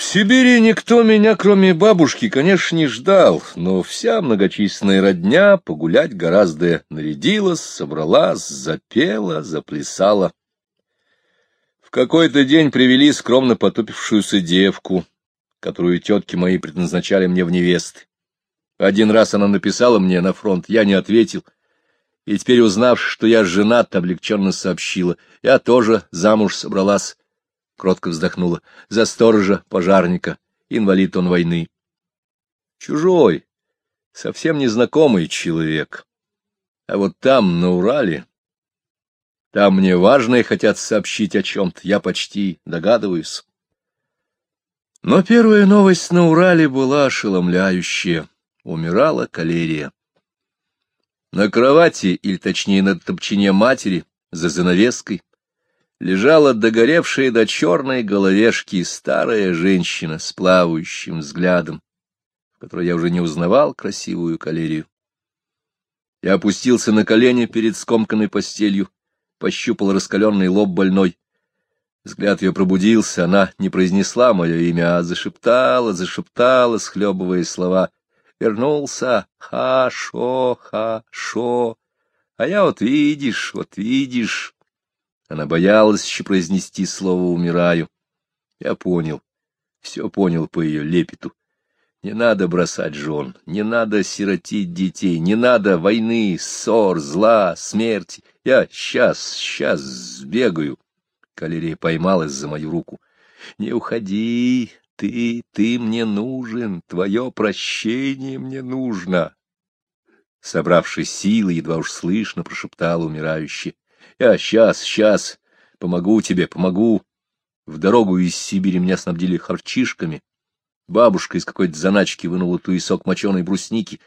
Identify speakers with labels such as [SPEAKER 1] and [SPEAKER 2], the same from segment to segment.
[SPEAKER 1] В Сибири никто меня, кроме бабушки, конечно, не ждал, но вся многочисленная родня погулять гораздо нарядилась, собралась, запела, заплясала. В какой-то день привели скромно потупившуюся девку, которую тетки мои предназначали мне в невесты. Один раз она написала мне на фронт, я не ответил, и теперь, узнав, что я женат, облегченно сообщила. Я тоже замуж собралась, кротко вздохнула, за сторожа, пожарника, инвалид он войны. Чужой, совсем незнакомый человек. А вот там, на Урале, там мне важное хотят сообщить о чем-то, я почти догадываюсь. Но первая новость на Урале была ошеломляющая. Умирала калерия. На кровати, или точнее на топчине матери, за занавеской, лежала догоревшая до черной головешки старая женщина с плавающим взглядом, в которой я уже не узнавал красивую калерию. Я опустился на колени перед скомканной постелью, пощупал раскаленный лоб больной, Взгляд ее пробудился, она не произнесла мое имя, а зашептала, зашептала, схлебывая слова. Вернулся, хорошо, хорошо. А я вот видишь, вот видишь. Она боялась еще произнести слово «умираю». Я понял, все понял по ее лепету. Не надо бросать жен, не надо сиротить детей, не надо войны, ссор, зла, смерти. Я сейчас, сейчас сбегаю. Калерия поймалась за мою руку. — Не уходи, ты, ты мне нужен, твое прощение мне нужно. Собравшись силы, едва уж слышно, прошептала умирающий. — Я сейчас, сейчас, помогу тебе, помогу. В дорогу из Сибири меня снабдили харчишками. Бабушка из какой-то заначки вынула туесок моченой брусники.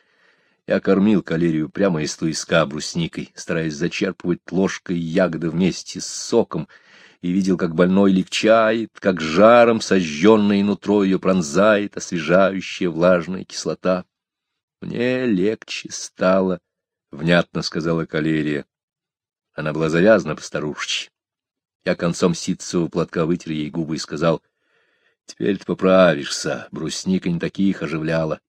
[SPEAKER 1] Я кормил калерию прямо из туиска брусникой, стараясь зачерпывать ложкой ягоды вместе с соком — и видел, как больной легчает, как жаром сожженное нутро ее пронзает освежающая влажная кислота. Мне легче стало, — внятно сказала калерия. Она была завязана по-старушечи. Я концом ситцевого платка вытер ей губы и сказал, — Теперь ты поправишься, брусника не таких оживляла.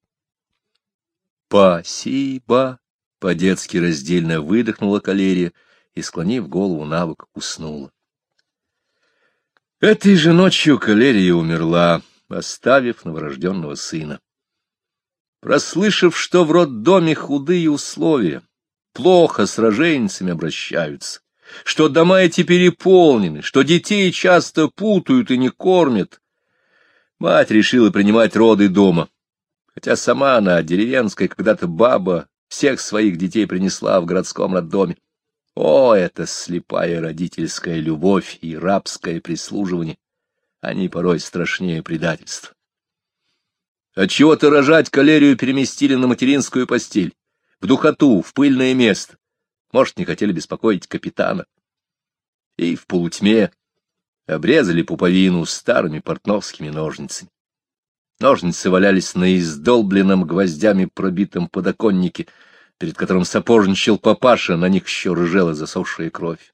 [SPEAKER 1] — Спасибо! — по-детски раздельно выдохнула калерия и, склонив голову на бок, уснула. Этой же ночью калерия умерла, оставив новорожденного сына. Прослышав, что в роддоме худые условия, плохо с роженицами обращаются, что дома эти переполнены, что детей часто путают и не кормят, мать решила принимать роды дома, хотя сама она, деревенская когда-то баба, всех своих детей принесла в городском роддоме. О, это слепая родительская любовь и рабское прислуживание! Они порой страшнее предательства. Отчего-то рожать калерию переместили на материнскую постель, в духоту, в пыльное место. Может, не хотели беспокоить капитана. И в полутьме обрезали пуповину старыми портновскими ножницами. Ножницы валялись на издолбленном гвоздями пробитом подоконнике, перед которым сапожничал папаша, на них еще рыжела засохшая кровь.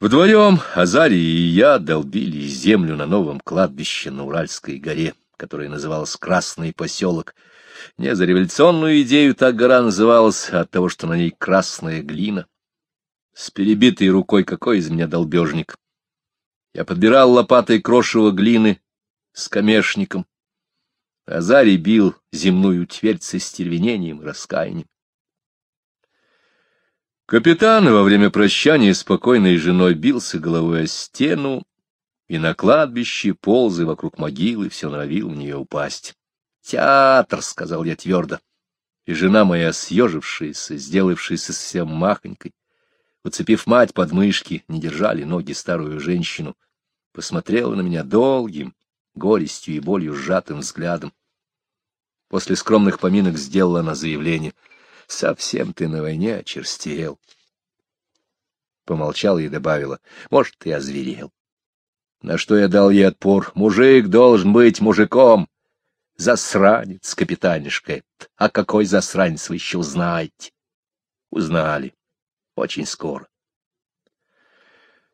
[SPEAKER 1] Вдвоем Азарий и я долбили землю на новом кладбище на Уральской горе, которое называлось Красный поселок. Не за революционную идею так гора называлась, а от того, что на ней красная глина. С перебитой рукой какой из меня долбежник. Я подбирал лопатой крошево глины с камешником, Азарий бил земную твердь со стервенением и раскаянием. Капитан во время прощания с покойной женой бился головой о стену, и на кладбище, ползы вокруг могилы, все норовил в нее упасть. «Театр!» — сказал я твердо. И жена моя, съежившаяся, сделавшаяся совсем махонькой, уцепив мать под мышки, не держали ноги старую женщину, посмотрела на меня долгим, горестью и болью сжатым взглядом. После скромных поминок сделала она заявление. — Совсем ты на войне очерстел. Помолчала и добавила. — Может, ты озверел. На что я дал ей отпор. Мужик должен быть мужиком. Засранец, капитанишка А какой засранец вы еще узнаете? Узнали. Очень скоро.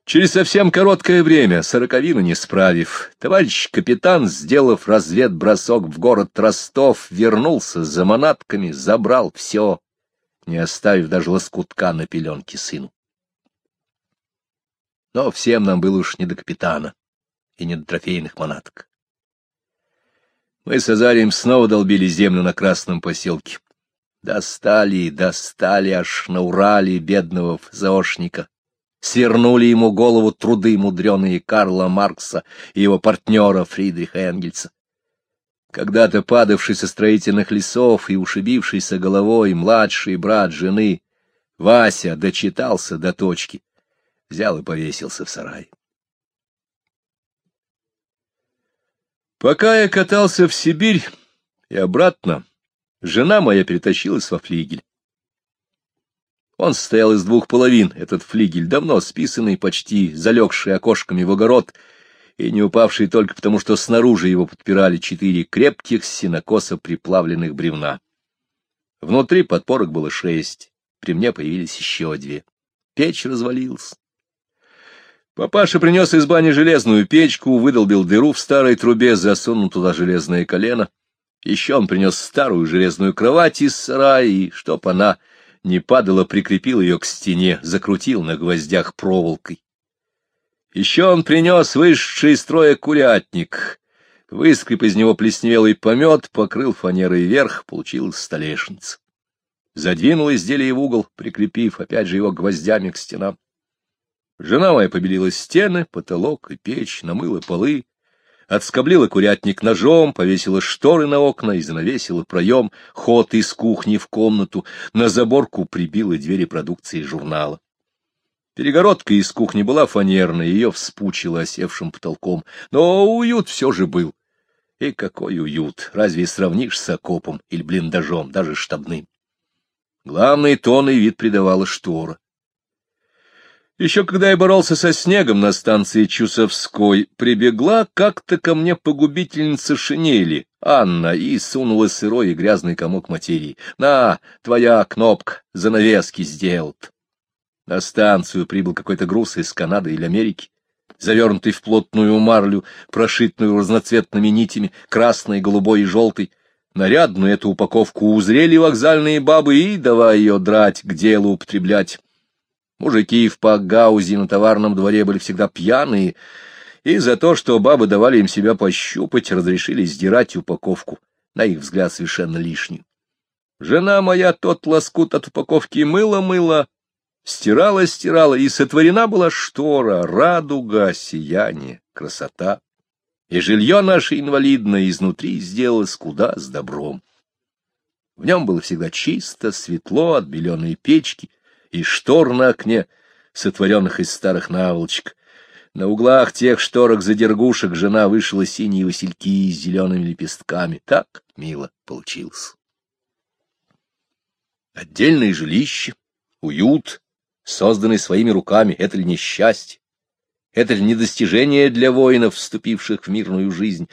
[SPEAKER 1] Через совсем короткое время, сороковину не справив, товарищ капитан, сделав разведбросок в город Ростов, вернулся за манатками, забрал все, не оставив даже лоскутка на пеленке сыну. Но всем нам было уж не до капитана и не до трофейных манаток. Мы с Азарием снова долбили землю на Красном поселке. Достали, достали аж на Урале бедного заошника. Свернули ему голову труды мудреные Карла Маркса и его партнера Фридриха Энгельса. Когда-то падавший со строительных лесов и ушибившийся головой младший брат жены, Вася дочитался до точки, взял и повесился в сарай. Пока я катался в Сибирь и обратно, жена моя перетащилась во флигель. Он состоял из двух половин, этот флигель, давно списанный, почти залегший окошками в огород, и не упавший только потому, что снаружи его подпирали четыре крепких синокоса приплавленных бревна. Внутри подпорок было шесть, при мне появились еще две. Печь развалилась. Папаша принес из бани железную печку, выдолбил дыру в старой трубе, засунул туда железное колено. Еще он принес старую железную кровать из сарая, и, чтоб она не падала, прикрепил ее к стене, закрутил на гвоздях проволокой. Еще он принес вышедший из строя курятник, выскреб из него плесневелый помет, покрыл фанерой вверх, получилась столешница. Задвинул изделие в угол, прикрепив опять же его гвоздями к стенам. Жена моя побелила стены, потолок и печь, намыла полы, отскоблила курятник ножом, повесила шторы на окна и занавесила проем, ход из кухни в комнату, на заборку прибила двери продукции журнала. Перегородка из кухни была фанерной, ее вспучило осевшим потолком, но уют все же был. И какой уют, разве сравнишь с окопом или блиндажом, даже штабным? Главный тон и вид придавала штора. Еще когда я боролся со снегом на станции Чусовской, прибегла как-то ко мне погубительница шинели, Анна, и сунула сырой и грязный комок материи. «На, твоя кнопка, занавески сделает». На станцию прибыл какой-то груз из Канады или Америки, завернутый в плотную марлю, прошитную разноцветными нитями, красной, голубой и желтой. Нарядную эту упаковку узрели вокзальные бабы и, давай ее драть, к делу употреблять. Мужики в Пагаузе на товарном дворе были всегда пьяные, и за то, что бабы давали им себя пощупать, разрешили сдирать упаковку, на их взгляд совершенно лишнюю. Жена моя тот лоскут от упаковки мыла-мыла, стирала-стирала, и сотворена была штора, радуга, сияние, красота. И жилье наше инвалидное изнутри сделалось куда с добром. В нем было всегда чисто, светло, от беленой печки — и штор на окне, сотворенных из старых наволочек. На углах тех шторок-задергушек жена вышила синие васильки с зелеными лепестками. Так мило получилось. Отдельное жилище, уют, созданный своими руками, это ли не счастье? Это ли не достижение для воинов, вступивших в мирную жизнь?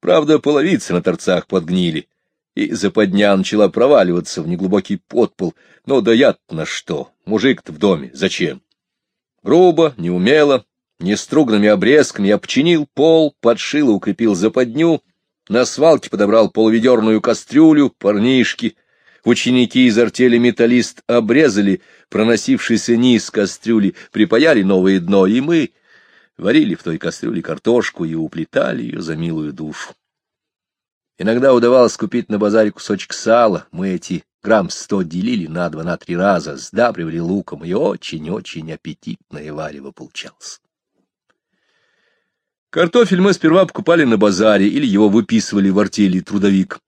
[SPEAKER 1] Правда, половицы на торцах подгнили, и западня начала проваливаться в неглубокий подпол. Но да я на что? Мужик-то в доме. Зачем? Грубо, неумело, неструганными обрезками обчинил пол, подшил и укрепил западню, на свалке подобрал полуведерную кастрюлю, парнишки, ученики из артели металлист обрезали проносившийся низ кастрюли, припаяли новое дно, и мы варили в той кастрюле картошку и уплетали ее за милую душу. Иногда удавалось купить на базаре кусочек сала, мы эти грамм сто делили на два, на три раза, сдабривали луком, и очень-очень аппетитное варево получалось. Картофель мы сперва покупали на базаре или его выписывали в артели трудовик.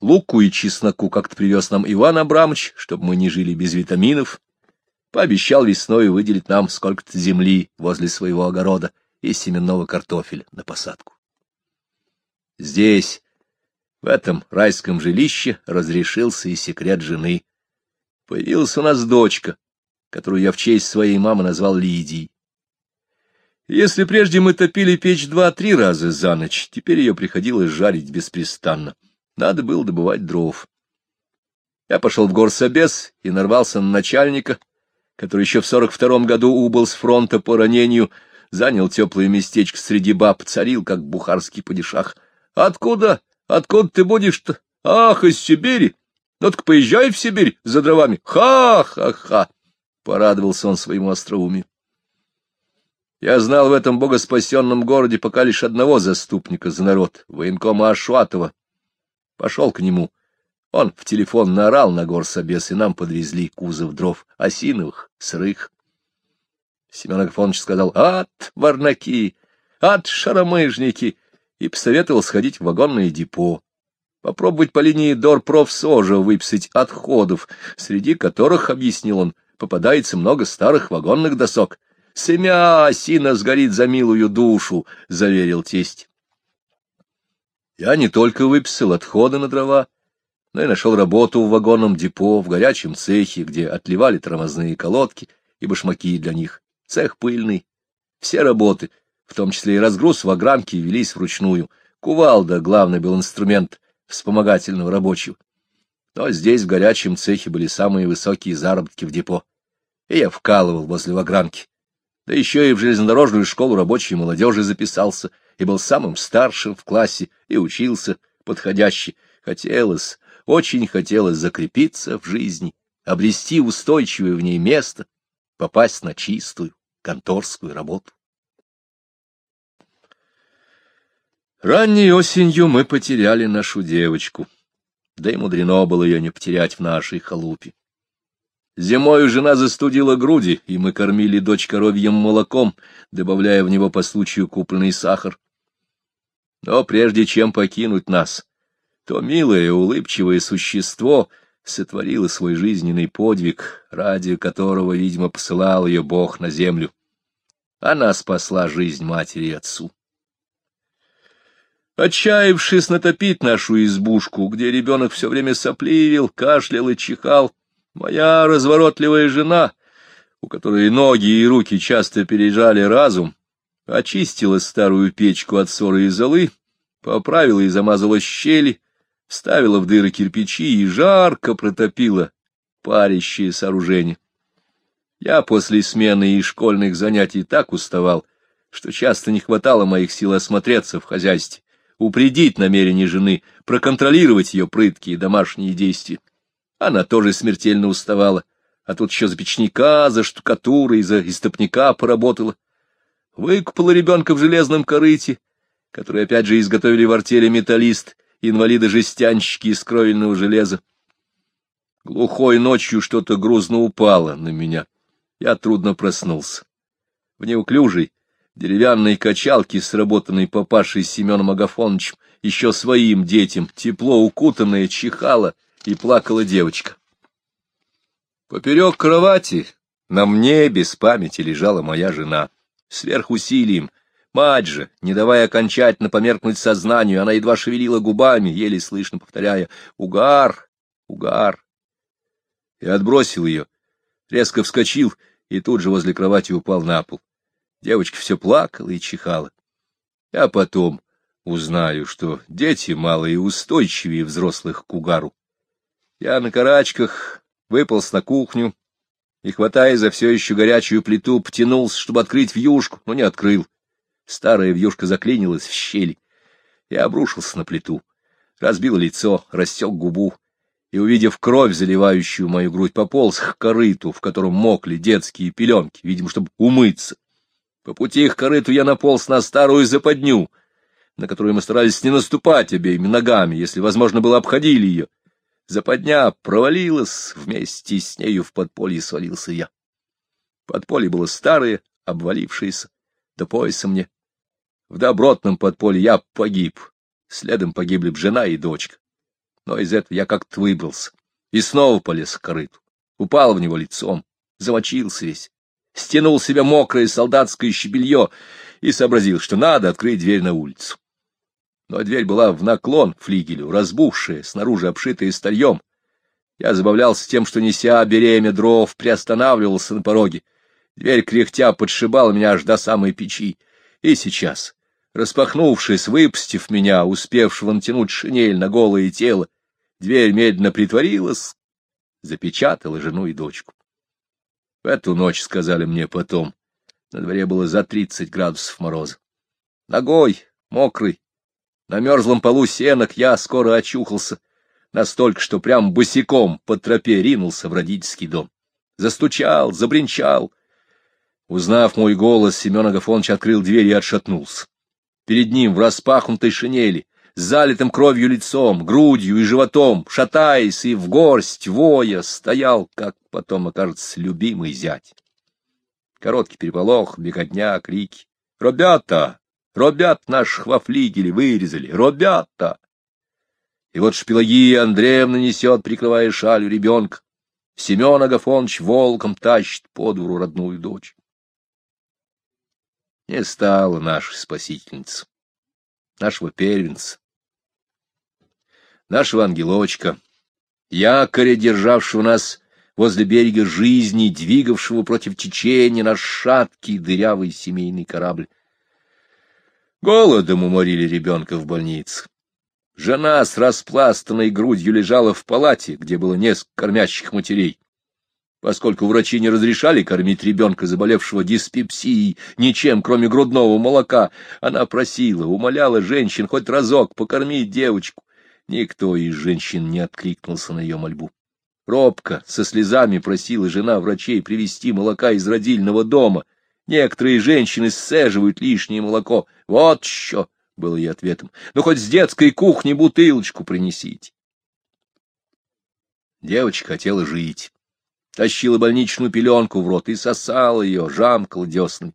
[SPEAKER 1] Луку и чесноку как-то привез нам Иван Абрамович, чтобы мы не жили без витаминов. Пообещал весной выделить нам сколько-то земли возле своего огорода и семенного картофеля на посадку. Здесь в этом райском жилище разрешился и секрет жены. Появилась у нас дочка, которую я в честь своей мамы назвал Лидией. Если прежде мы топили печь два-три раза за ночь, теперь ее приходилось жарить беспрестанно. Надо было добывать дров. Я пошел в горсобес и нарвался на начальника, который еще в сорок втором году убыл с фронта по ранению, занял теплое местечко среди баб, царил, как бухарский падишах. — Откуда? Откуда ты будешь-то? Ах, из Сибири! Ну так поезжай в Сибирь за дровами. Ха-ха-ха! Порадовался он своему остроумию. Я знал в этом богоспасенном городе пока лишь одного заступника за народ, военкома Ашуатова. Пошел к нему. Он в телефон наорал на горсобес, и нам подвезли кузов дров, осиновых, сырых. Семен Агафонович сказал «Ат, варнаки! Ат, шаромыжники!» И посоветовал сходить в вагонное депо. Попробовать по линии Дорпрофсожа выписать отходов, среди которых, объяснил он, попадается много старых вагонных досок. «Семя осина сгорит за милую душу», — заверил тесть. Я не только выписал отходы на дрова, но и нашел работу в вагонном депо, в горячем цехе, где отливали тормозные колодки и башмаки для них. Цех пыльный. Все работы, в том числе и разгруз вагранки, велись вручную. Кувалда — главный был инструмент вспомогательного рабочего. Но здесь, в горячем цехе, были самые высокие заработки в депо. И я вкалывал возле вагранки. Да еще и в железнодорожную школу рабочей молодежи записался, и был самым старшим в классе, и учился подходяще. Хотелось, очень хотелось закрепиться в жизни, обрести устойчивое в ней место, попасть на чистую конторскую работу. Ранней осенью мы потеряли нашу девочку, да и мудрено было ее не потерять в нашей халупе. Зимою жена застудила груди, и мы кормили дочь коровьем молоком, добавляя в него по случаю купленный сахар. Но прежде чем покинуть нас, то милое, улыбчивое существо сотворило свой жизненный подвиг, ради которого, видимо, посылал ее Бог на землю. Она спасла жизнь матери и отцу. Отчаявшись натопить нашу избушку, где ребенок все время сопливил, кашлял и чихал, моя разворотливая жена, у которой ноги и руки часто пережали разум, очистила старую печку от ссоры и золы, поправила и замазала щели, вставила в дыры кирпичи и жарко протопила парящее сооружение. Я после смены и школьных занятий так уставал, что часто не хватало моих сил осмотреться в хозяйстве упредить намерение жены, проконтролировать ее прыткие домашние действия. Она тоже смертельно уставала, а тут еще за печника, за штукатурой, за истопника поработала. Выкупала ребенка в железном корыте, который опять же изготовили в артели металлист, инвалиды-жестянщики из кровельного железа. Глухой ночью что-то грузно упало на меня. Я трудно проснулся. В неуклюжей, деревянной качалки, сработанной папашей Семеном Агафоновичем, еще своим детям, тепло укутанная, чихала и плакала девочка. Поперек кровати на мне без памяти лежала моя жена. Сверхусилием, мать же, не давая окончательно померкнуть сознанию, она едва шевелила губами, еле слышно повторяя «Угар! Угар!» Я отбросил ее, резко вскочил и тут же возле кровати упал на пол. Девочка все плакала и чихала. А потом узнаю, что дети малые устойчивее взрослых к угару. Я на карачках выполз на кухню и, хватая за все еще горячую плиту, потянулся, чтобы открыть вьюшку, но не открыл. Старая вьюшка заклинилась в щели. Я обрушился на плиту, разбил лицо, растек губу и, увидев кровь, заливающую мою грудь, пополз к корыту, в котором мокли детские пеленки, видимо, чтобы умыться. По пути к корыту я наполз на старую западню, на которую мы старались не наступать обеими ногами, если, возможно, было обходили ее. Западня провалилась, вместе с нею в подполье свалился я. Подполье было старое, обвалившееся, до пояса мне. В добротном подполье я погиб, следом погибли б жена и дочка. Но из этого я как-то выбрался и снова полез к корыту, упал в него лицом, замочился весь стянул себе мокрое солдатское щебелье и сообразил, что надо открыть дверь на улицу. Но дверь была в наклон флигелю, разбухшая, снаружи обшитая старьем. Я забавлялся тем, что, неся беремя дров, приостанавливался на пороге. Дверь кряхтя подшибала меня аж до самой печи. И сейчас, распахнувшись, выпустив меня, успевшего натянуть шинель на голое тело, дверь медленно притворилась, запечатала жену и дочку. В эту ночь, сказали мне потом, на дворе было за тридцать градусов мороза. Ногой, мокрый, на мерзлом полу сенок я скоро очухался, настолько, что прям босиком по тропе ринулся в родительский дом. Застучал, забринчал. Узнав мой голос, Семен Агафонович открыл дверь и отшатнулся. Перед ним в распахнутой шинели, залитым кровью лицом, грудью и животом, шатаясь и в горсть воя, стоял, как потом окажется, любимый зять. Короткий переполох, беготня, крики. «Ребята! Ребят наших во флигеле вырезали! Ребята!» И вот Шпилагия Андреевна несет, прикрывая шалью ребенка. Семен Агафонович волком тащит по двору родную дочь. Не стала наша спасительница, нашего первенца, нашего ангелочка, якоря, державшего нас возле берега жизни, двигавшего против течения наш шаткий дырявый семейный корабль. Голодом уморили ребенка в больнице. Жена с распластанной грудью лежала в палате, где было несколько кормящих матерей. Поскольку врачи не разрешали кормить ребенка, заболевшего диспепсией, ничем, кроме грудного молока, она просила, умоляла женщин хоть разок покормить девочку. Никто из женщин не откликнулся на ее мольбу. Робко, со слезами просила жена врачей привезти молока из родильного дома. Некоторые женщины сцеживают лишнее молоко. Вот еще, — было ей ответом, — ну хоть с детской кухни бутылочку принесите. Девочка хотела жить. Тащила больничную пеленку в рот и сосала ее, жамкала десны.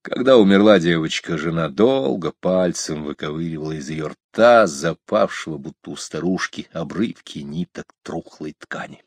[SPEAKER 1] Когда умерла девочка, жена долго пальцем выковыривала из ее рта запавшего, будто у старушки, обрывки ниток трухлой ткани.